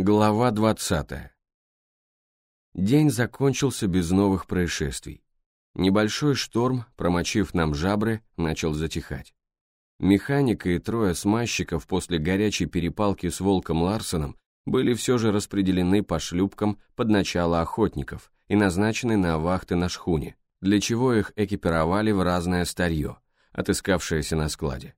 Глава 20. День закончился без новых происшествий. Небольшой шторм, промочив нам жабры, начал затихать. Механика и трое смазчиков после горячей перепалки с Волком Ларсоном были все же распределены по шлюпкам под начало охотников и назначены на вахты на шхуне, для чего их экипировали в разное старье, отыскавшееся на складе.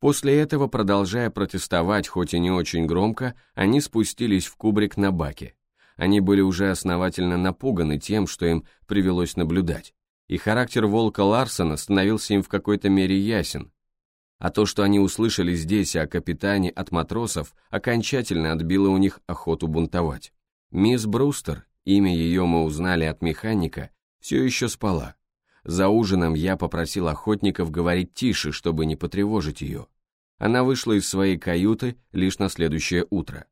После этого, продолжая протестовать, хоть и не очень громко, они спустились в кубрик на баке. Они были уже основательно напуганы тем, что им привелось наблюдать. И характер волка Ларсона становился им в какой-то мере ясен. А то, что они услышали здесь о капитане от матросов, окончательно отбило у них охоту бунтовать. Мисс Брустер, имя ее мы узнали от механика, все еще спала. За ужином я попросил охотников говорить тише, чтобы не потревожить ее. Она вышла из своей каюты лишь на следующее утро.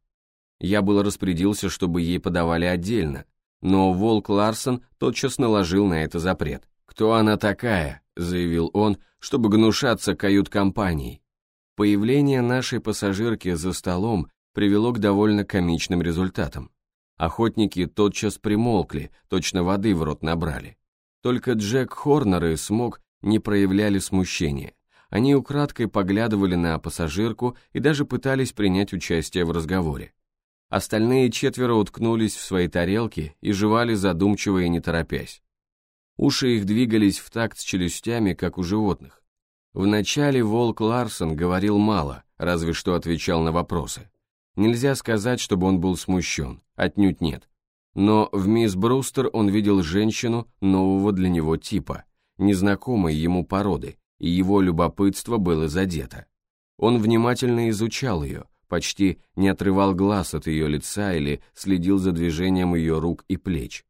Я было распорядился, чтобы ей подавали отдельно, но Волк Ларсон тотчас наложил на это запрет. «Кто она такая?» — заявил он, чтобы гнушаться кают-компанией. Появление нашей пассажирки за столом привело к довольно комичным результатам. Охотники тотчас примолкли, точно воды в рот набрали. Только Джек Хорнер и Смок не проявляли смущения. Они украдкой поглядывали на пассажирку и даже пытались принять участие в разговоре. Остальные четверо уткнулись в свои тарелки и жевали задумчиво и не торопясь. Уши их двигались в такт с челюстями, как у животных. Вначале волк Ларсон говорил мало, разве что отвечал на вопросы. Нельзя сказать, чтобы он был смущен, отнюдь нет. Но в мисс Брустер он видел женщину нового для него типа, незнакомой ему породы, и его любопытство было задето. Он внимательно изучал ее, почти не отрывал глаз от ее лица или следил за движением ее рук и плеч.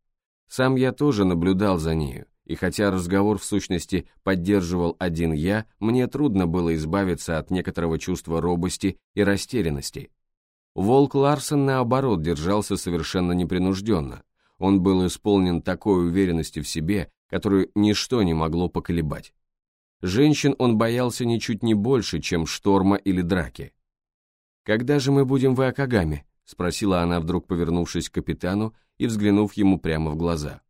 Сам я тоже наблюдал за нею, и хотя разговор в сущности поддерживал один я, мне трудно было избавиться от некоторого чувства робости и растерянности. Волк Ларсон, наоборот, держался совершенно непринужденно. Он был исполнен такой уверенности в себе, которую ничто не могло поколебать. Женщин он боялся ничуть не больше, чем шторма или драки. «Когда же мы будем в Акагаме?» — спросила она, вдруг повернувшись к капитану и взглянув ему прямо в глаза.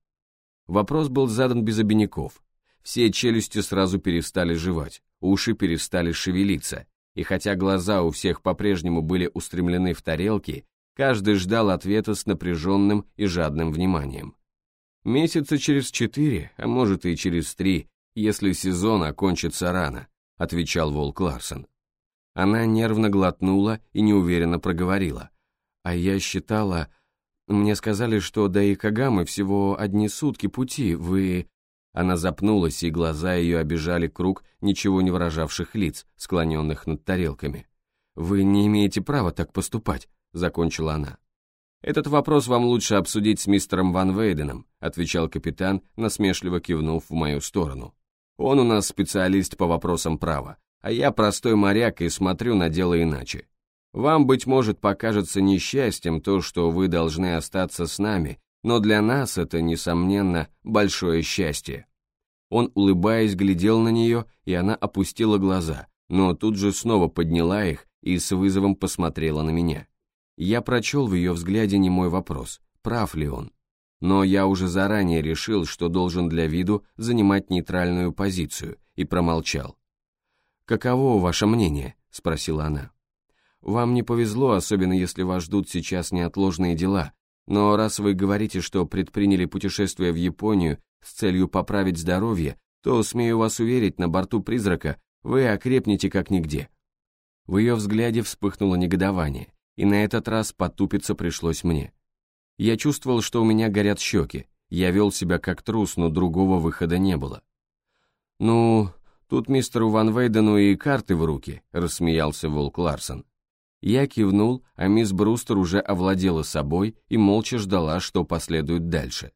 Вопрос был задан без обиняков. Все челюсти сразу перестали жевать, уши перестали шевелиться, и хотя глаза у всех по-прежнему были устремлены в тарелки, каждый ждал ответа с напряженным и жадным вниманием. «Месяца через четыре, а может и через три, если сезон окончится рано», отвечал Волк Ларсон. Она нервно глотнула и неуверенно проговорила. «А я считала... Мне сказали, что до Икагамы всего одни сутки пути, вы...» Она запнулась, и глаза ее обижали круг ничего не выражавших лиц, склоненных над тарелками. «Вы не имеете права так поступать», — закончила она. «Этот вопрос вам лучше обсудить с мистером Ван Вейденом», отвечал капитан, насмешливо кивнув в мою сторону. «Он у нас специалист по вопросам права, а я простой моряк и смотрю на дело иначе. Вам, быть может, покажется несчастьем то, что вы должны остаться с нами но для нас это, несомненно, большое счастье. Он, улыбаясь, глядел на нее, и она опустила глаза, но тут же снова подняла их и с вызовом посмотрела на меня. Я прочел в ее взгляде не мой вопрос, прав ли он. Но я уже заранее решил, что должен для виду занимать нейтральную позицию, и промолчал. «Каково ваше мнение?» — спросила она. «Вам не повезло, особенно если вас ждут сейчас неотложные дела, но раз вы говорите, что предприняли путешествие в Японию с целью поправить здоровье, то, смею вас уверить, на борту призрака вы окрепнете как нигде». В ее взгляде вспыхнуло негодование, и на этот раз потупиться пришлось мне. Я чувствовал, что у меня горят щеки, я вел себя как трус, но другого выхода не было. «Ну, тут мистеру Ван Вейдену и карты в руки», — рассмеялся Волк Ларсон. Я кивнул, а мисс Брустер уже овладела собой и молча ждала, что последует дальше.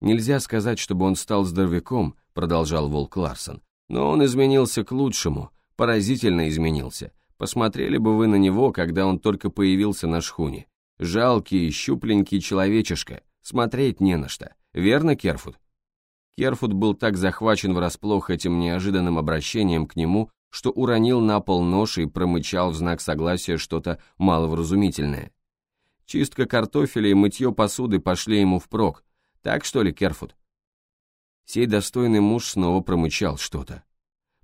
«Нельзя сказать, чтобы он стал здоровяком», — продолжал Волк Ларсон, «но он изменился к лучшему, поразительно изменился. Посмотрели бы вы на него, когда он только появился на шхуне. Жалкий, щупленький человечишка, смотреть не на что. Верно, Керфуд?» Керфуд был так захвачен врасплох этим неожиданным обращением к нему, что уронил на пол нож и промычал в знак согласия что-то маловразумительное. Чистка картофеля и мытье посуды пошли ему впрок. Так что ли, Керфуд?» Сей достойный муж снова промычал что-то.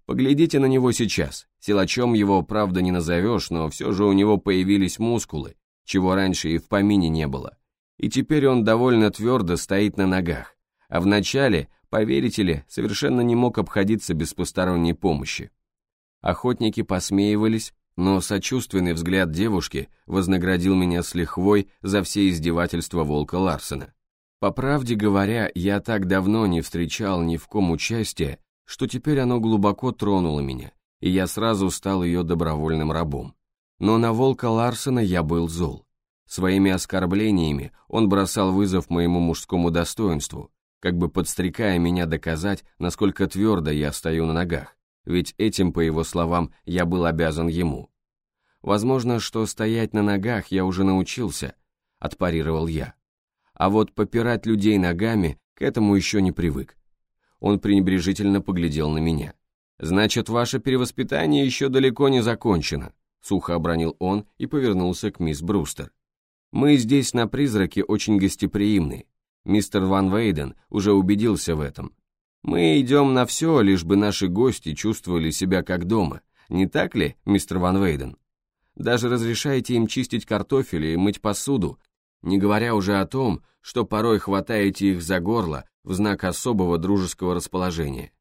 Поглядите на него сейчас. Силачом его, правда, не назовешь, но все же у него появились мускулы, чего раньше и в помине не было. И теперь он довольно твердо стоит на ногах. А вначале, поверите ли, совершенно не мог обходиться без посторонней помощи. Охотники посмеивались, но сочувственный взгляд девушки вознаградил меня с лихвой за все издевательства волка Ларсена. По правде говоря, я так давно не встречал ни в ком участия, что теперь оно глубоко тронуло меня, и я сразу стал ее добровольным рабом. Но на волка Ларсена я был зол. Своими оскорблениями он бросал вызов моему мужскому достоинству, как бы подстрекая меня доказать, насколько твердо я стою на ногах, ведь этим, по его словам, я был обязан ему. Возможно, что стоять на ногах я уже научился, отпарировал я. А вот попирать людей ногами к этому еще не привык. Он пренебрежительно поглядел на меня. «Значит, ваше перевоспитание еще далеко не закончено», сухо обронил он и повернулся к мисс Брустер. «Мы здесь на призраке очень гостеприимны. Мистер Ван Вейден уже убедился в этом. Мы идем на все, лишь бы наши гости чувствовали себя как дома. Не так ли, мистер Ван Вейден? Даже разрешаете им чистить картофель и мыть посуду, не говоря уже о том, что порой хватаете их за горло в знак особого дружеского расположения.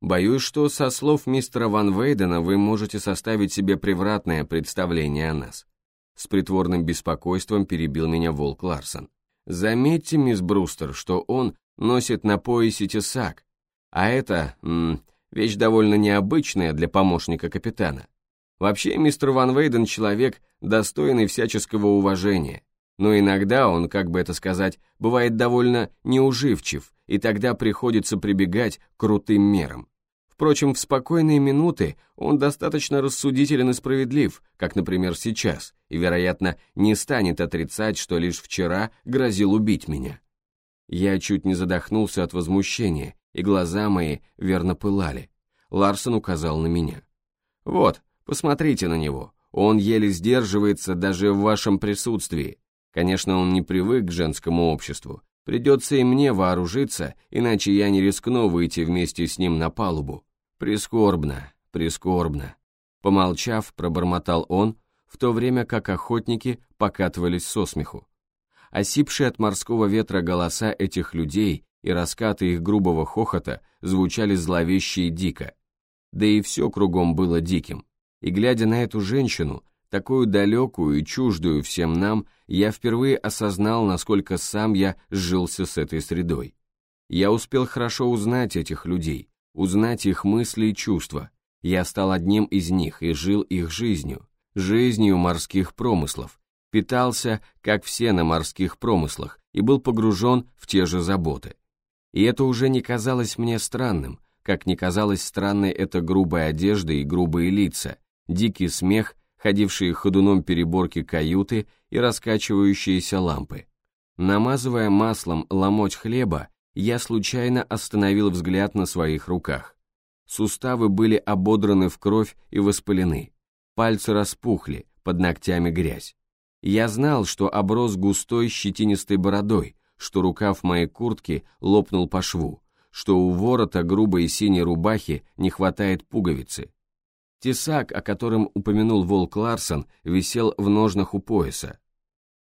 Боюсь, что со слов мистера Ван Вейдена вы можете составить себе превратное представление о нас. С притворным беспокойством перебил меня Волк Ларсон. Заметьте, мисс Брустер, что он носит на поясе тесак, а это м вещь довольно необычная для помощника капитана. Вообще, мистер Ван Вейден человек, достойный всяческого уважения, но иногда он, как бы это сказать, бывает довольно неуживчив, и тогда приходится прибегать к крутым мерам. Впрочем, в спокойные минуты он достаточно рассудителен и справедлив, как, например, сейчас, и, вероятно, не станет отрицать, что лишь вчера грозил убить меня. Я чуть не задохнулся от возмущения, и глаза мои верно пылали. Ларсон указал на меня. «Вот, посмотрите на него, он еле сдерживается даже в вашем присутствии, Конечно, он не привык к женскому обществу. Придется и мне вооружиться, иначе я не рискну выйти вместе с ним на палубу. Прискорбно, прискорбно. Помолчав, пробормотал он, в то время как охотники покатывались со смеху. Осипшие от морского ветра голоса этих людей и раскаты их грубого хохота звучали зловеще и дико. Да и все кругом было диким. И глядя на эту женщину, такую далекую и чуждую всем нам, я впервые осознал, насколько сам я сжился с этой средой. Я успел хорошо узнать этих людей, узнать их мысли и чувства. Я стал одним из них и жил их жизнью, жизнью морских промыслов, питался, как все на морских промыслах, и был погружен в те же заботы. И это уже не казалось мне странным, как не казалось странной эта грубая одежда и грубые лица, дикий смех ходившие ходуном переборки каюты и раскачивающиеся лампы. Намазывая маслом ломоть хлеба, я случайно остановил взгляд на своих руках. Суставы были ободраны в кровь и воспалены, пальцы распухли, под ногтями грязь. Я знал, что оброс густой щетинистой бородой, что рукав моей куртки лопнул по шву, что у ворота грубой синей рубахи не хватает пуговицы, Тесак, о котором упомянул Волк Ларсон, висел в ножнах у пояса.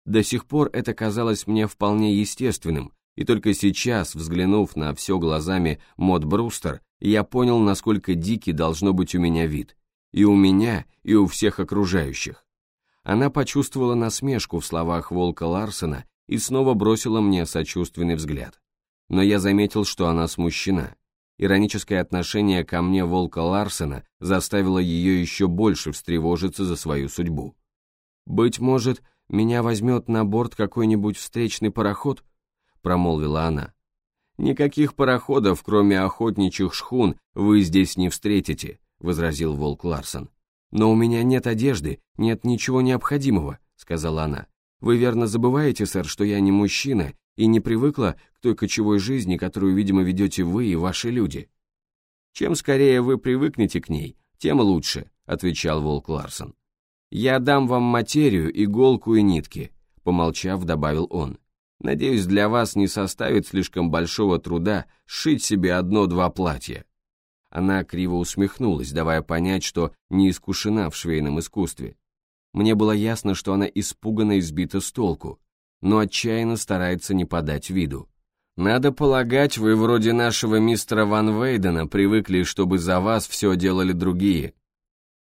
До сих пор это казалось мне вполне естественным, и только сейчас, взглянув на все глазами Мод Брустер, я понял, насколько дикий должно быть у меня вид. И у меня, и у всех окружающих. Она почувствовала насмешку в словах Волка Ларсона и снова бросила мне сочувственный взгляд. Но я заметил, что она смущена. Ироническое отношение ко мне волка Ларсена заставило ее еще больше встревожиться за свою судьбу. «Быть может, меня возьмет на борт какой-нибудь встречный пароход?» — промолвила она. «Никаких пароходов, кроме охотничьих шхун, вы здесь не встретите», — возразил волк Ларсон. «Но у меня нет одежды, нет ничего необходимого», — сказала она. «Вы верно забываете, сэр, что я не мужчина и не привыкла к той кочевой жизни, которую, видимо, ведете вы и ваши люди. Чем скорее вы привыкнете к ней, тем лучше, отвечал Волк Ларсон. Я дам вам материю, иголку и нитки. помолчав, добавил он. Надеюсь, для вас не составит слишком большого труда сшить себе одно-два платья. Она криво усмехнулась, давая понять, что не искушена в швейном искусстве. Мне было ясно, что она испугана и сбита с толку, но отчаянно старается не подать виду. «Надо полагать, вы вроде нашего мистера Ван Вейдена привыкли, чтобы за вас все делали другие.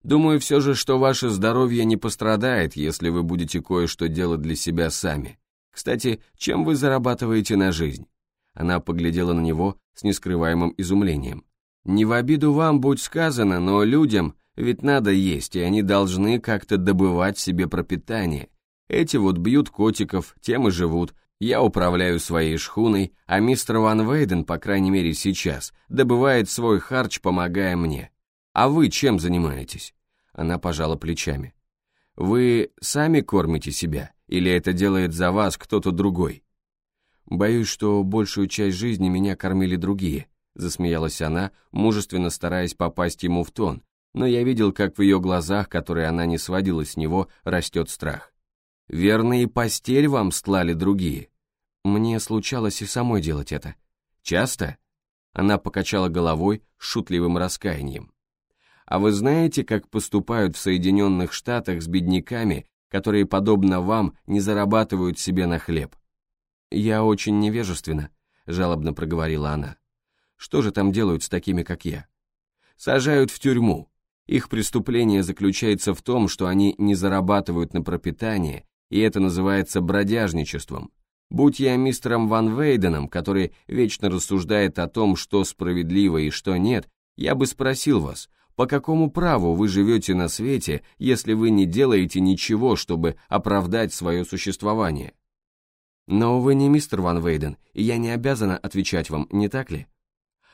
Думаю все же, что ваше здоровье не пострадает, если вы будете кое-что делать для себя сами. Кстати, чем вы зарабатываете на жизнь?» Она поглядела на него с нескрываемым изумлением. «Не в обиду вам будь сказано, но людям ведь надо есть, и они должны как-то добывать себе пропитание. Эти вот бьют котиков, тем и живут. Я управляю своей шхуной, а мистер Ван Вейден, по крайней мере сейчас, добывает свой харч, помогая мне. А вы чем занимаетесь?» Она пожала плечами. «Вы сами кормите себя?» Или это делает за вас кто-то другой? Боюсь, что большую часть жизни меня кормили другие, засмеялась она, мужественно стараясь попасть ему в тон, но я видел, как в ее глазах, которые она не сводила с него, растет страх. Верно, и постель вам стлали другие. Мне случалось и самой делать это. Часто? Она покачала головой с шутливым раскаянием. А вы знаете, как поступают в Соединенных Штатах с бедняками, которые, подобно вам, не зарабатывают себе на хлеб. «Я очень невежественна», — жалобно проговорила она. «Что же там делают с такими, как я?» «Сажают в тюрьму. Их преступление заключается в том, что они не зарабатывают на пропитание, и это называется бродяжничеством. Будь я мистером Ван Вейденом, который вечно рассуждает о том, что справедливо и что нет, я бы спросил вас, по какому праву вы живете на свете, если вы не делаете ничего, чтобы оправдать свое существование? Но вы не мистер Ван Вейден, и я не обязана отвечать вам, не так ли?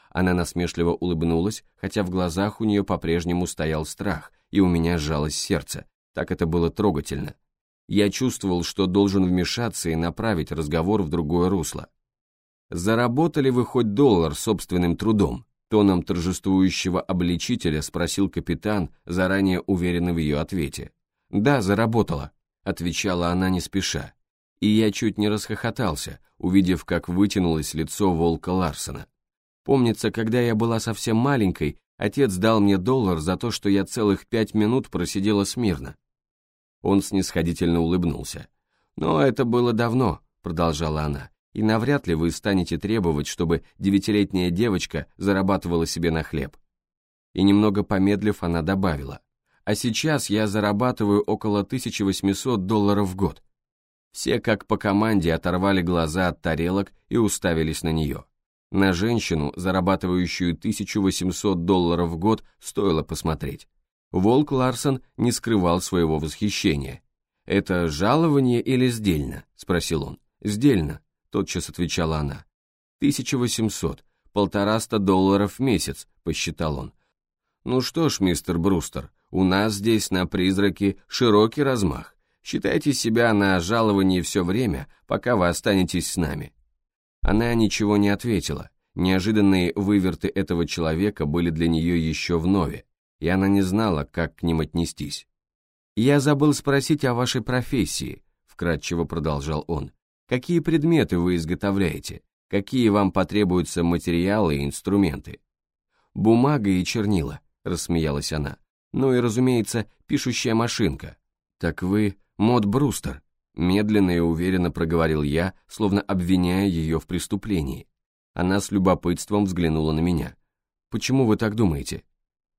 Она насмешливо улыбнулась, хотя в глазах у нее по-прежнему стоял страх, и у меня сжалось сердце. Так это было трогательно. Я чувствовал, что должен вмешаться и направить разговор в другое русло. Заработали вы хоть доллар собственным трудом? Тоном торжествующего обличителя спросил капитан, заранее уверенный в ее ответе. «Да, заработала», — отвечала она не спеша. И я чуть не расхохотался, увидев, как вытянулось лицо волка Ларсона. Помнится, когда я была совсем маленькой, отец дал мне доллар за то, что я целых пять минут просидела смирно. Он снисходительно улыбнулся. «Но это было давно», — продолжала она, и навряд ли вы станете требовать, чтобы девятилетняя девочка зарабатывала себе на хлеб. И немного помедлив, она добавила, а сейчас я зарабатываю около 1800 долларов в год. Все как по команде оторвали глаза от тарелок и уставились на нее. На женщину, зарабатывающую 1800 долларов в год, стоило посмотреть. Волк Ларсон не скрывал своего восхищения. «Это жалование или сдельно?» – спросил он. «Сдельно», тотчас отвечала она. «Тысяча восемьсот, полтораста долларов в месяц», — посчитал он. «Ну что ж, мистер Брустер, у нас здесь на призраке широкий размах. Считайте себя на жаловании все время, пока вы останетесь с нами». Она ничего не ответила. Неожиданные выверты этого человека были для нее еще вновь, и она не знала, как к ним отнестись. «Я забыл спросить о вашей профессии», — вкратчиво продолжал он. Какие предметы вы изготовляете? Какие вам потребуются материалы и инструменты? Бумага и чернила, рассмеялась она. Ну и, разумеется, пишущая машинка. Так вы Мод Брустер, медленно и уверенно проговорил я, словно обвиняя ее в преступлении. Она с любопытством взглянула на меня. «Почему вы так думаете?»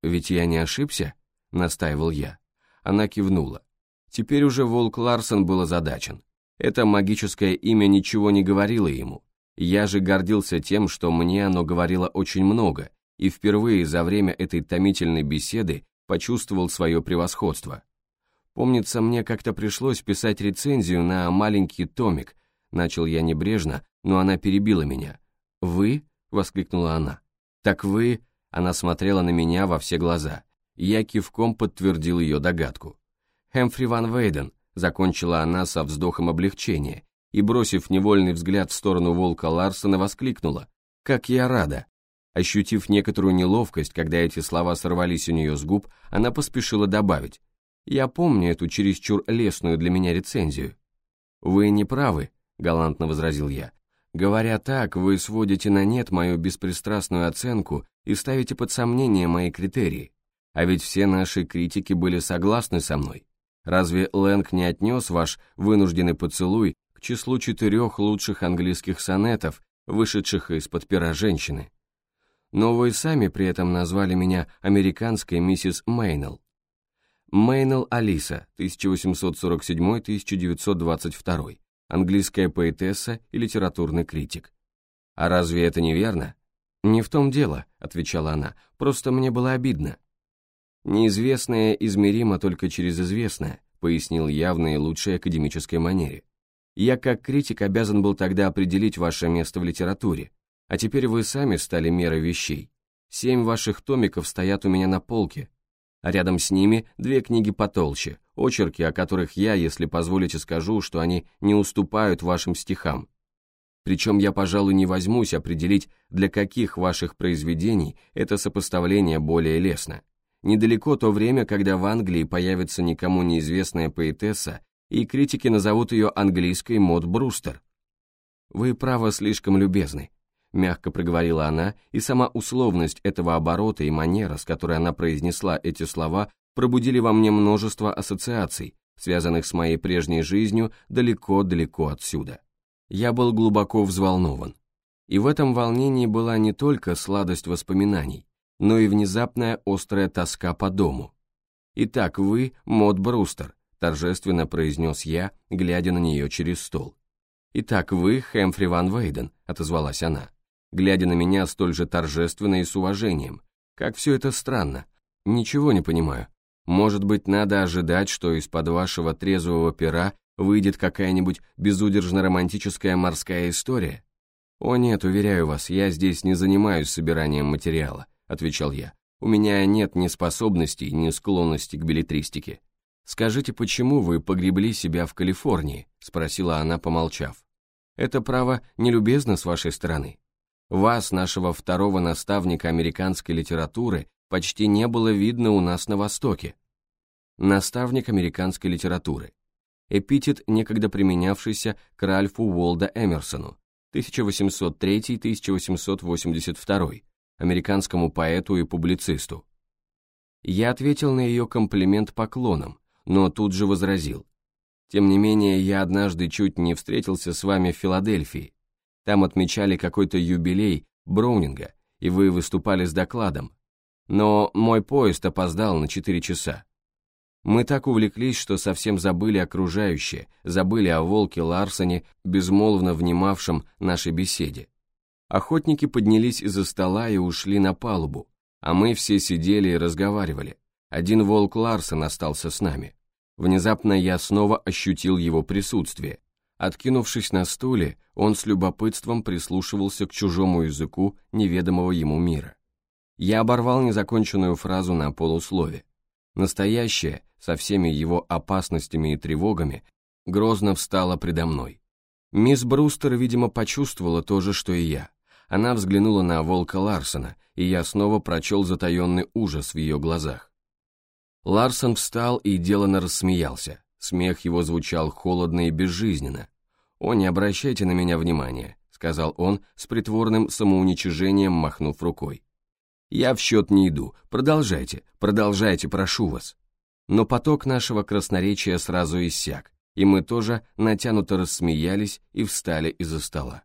«Ведь я не ошибся?» — настаивал я. Она кивнула. Теперь уже Волк Ларсон был озадачен. Это магическое имя ничего не говорило ему. Я же гордился тем, что мне оно говорило очень много, и впервые за время этой томительной беседы почувствовал свое превосходство. Помнится, мне как-то пришлось писать рецензию на маленький томик. Начал я небрежно, но она перебила меня. «Вы?» — воскликнула она. «Так вы...» — она смотрела на меня во все глаза. Я кивком подтвердил ее догадку. «Хэмфри Ван Вейден», закончила она со вздохом облегчения и, бросив невольный взгляд в сторону волка Ларсона, воскликнула. «Как я рада!» Ощутив некоторую неловкость, когда эти слова сорвались у нее с губ, она поспешила добавить. «Я помню эту чересчур лесную для меня рецензию». «Вы не правы», — галантно возразил я. «Говоря так, вы сводите на нет мою беспристрастную оценку и ставите под сомнение мои критерии. А ведь все наши критики были согласны со мной. Разве Лэнг не отнес ваш вынужденный поцелуй к числу четырех лучших английских сонетов, вышедших из-под пера женщины? Но вы сами при этом назвали меня американской миссис Мейнелл. Мейнелл Алиса, 1847-1922, английская поэтесса и литературный критик. «А разве это не верно?» «Не в том дело», — отвечала она, — «просто мне было обидно». «Неизвестное измеримо только через известное», — пояснил я в наилучшей академической манере. «Я как критик обязан был тогда определить ваше место в литературе, а теперь вы сами стали мерой вещей. Семь ваших томиков стоят у меня на полке, а рядом с ними две книги потолще, очерки, о которых я, если позволите, скажу, что они не уступают вашим стихам. Причем я, пожалуй, не возьмусь определить, для каких ваших произведений это сопоставление более лестно. Недалеко то время, когда в Англии появится никому неизвестная поэтесса, и критики назовут ее английской Мод Брустер. Вы, право, слишком любезны, мягко проговорила она, и сама условность этого оборота и манера, с которой она произнесла эти слова, пробудили во мне множество ассоциаций, связанных с моей прежней жизнью далеко-далеко отсюда. Я был глубоко взволнован. И в этом волнении была не только сладость воспоминаний, но и внезапная острая тоска по дому. «Итак, вы Мод Брустер», — торжественно произнес я, глядя на нее через стол. «Итак, вы Хэмфри Ван Вейден», — отозвалась она глядя на меня столь же торжественно и с уважением. Как все это странно. Ничего не понимаю. Может быть, надо ожидать, что из-под вашего трезвого пера выйдет какая-нибудь безудержно-романтическая морская история? О нет, уверяю вас, я здесь не занимаюсь собиранием материала, отвечал я. У меня нет ни способностей, ни склонности к билетристике. «Скажите, почему вы погребли себя в Калифорнии?» — спросила она, помолчав. «Это право нелюбезно с вашей стороны. Вас, нашего второго наставника американской литературы, почти не было видно у нас на Востоке. Наставник американской литературы. Эпитет, некогда применявшийся к Ральфу Уолда Эмерсону, 1803-1882, американскому поэту и публицисту. Я ответил на ее комплимент поклоном, но тут же возразил. Тем не менее, я однажды чуть не встретился с вами в Филадельфии, там отмечали какой-то юбилей Броунинга, и вы выступали с докладом. Но мой поезд опоздал на 4 часа. Мы так увлеклись, что совсем забыли окружающее, забыли о волке Ларсоне, безмолвно внимавшем нашей беседе. Охотники поднялись из-за стола и ушли на палубу, а мы все сидели и разговаривали. Один волк Ларсон остался с нами. Внезапно я снова ощутил его присутствие. Откинувшись на стуле, он с любопытством прислушивался к чужому языку неведомого ему мира. Я оборвал незаконченную фразу на полуслове. Настоящее, со всеми его опасностями и тревогами, грозно встало предо мной. Мисс Брустер, видимо, почувствовала то же, что и я. Она взглянула на волка Ларсона, и я снова прочел затаенный ужас в ее глазах. Ларсон встал и деланно рассмеялся. Смех его звучал холодно и безжизненно. «О, не обращайте на меня внимания», — сказал он с притворным самоуничижением, махнув рукой. «Я в счет не иду. Продолжайте, продолжайте, прошу вас». Но поток нашего красноречия сразу иссяк, и мы тоже натянуто рассмеялись и встали из-за стола.